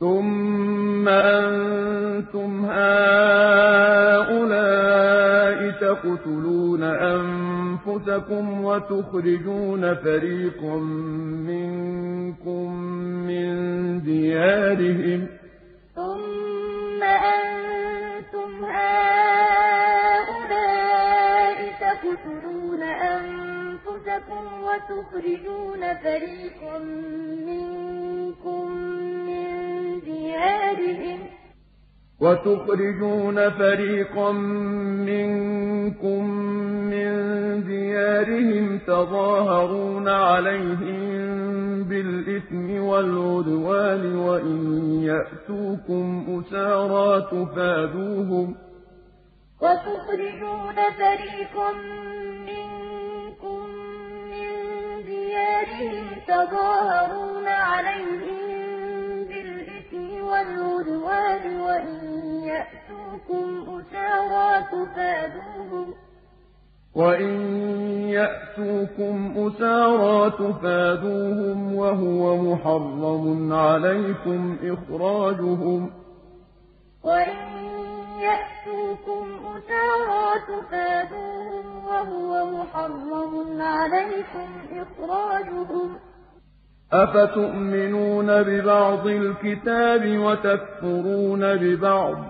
ثم أنتم هؤلاء تقتلون أنفسكم وتخرجون فريقا منكم من ديارهم ثم أنتم هؤلاء تقتلون أنفسكم وتخرجون فريقا منكم وتخرجون فريقا منكم من ديارهم تظاهرون عليهم بالإثم والعدوان وإن يأتوكم أسارى تفادوهم. وتخرجون فريقا منكم من ديارهم تظاهرون عليهم والعدوان وإن يأتوكم أسارى تفادوهم. وإن يأتوكم أسارى تفادوهم وهو محرم عليكم إخراجهم. وإن يأتوكم أسارى تفادوهم وهو محرم عليكم إخراجهم. أفتؤمنون ببعض الكتاب وتكفرون ببعض؟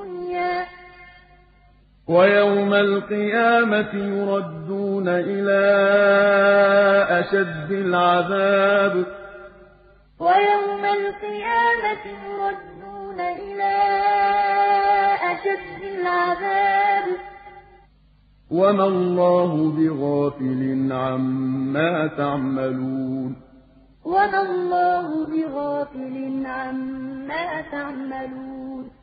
ويوم القيامة يردون إلى أشد العذاب. ويوم القيامة يردون إلى أشد العذاب. وما الله بغافل عما تعملون. وما الله بغافل عما تعملون.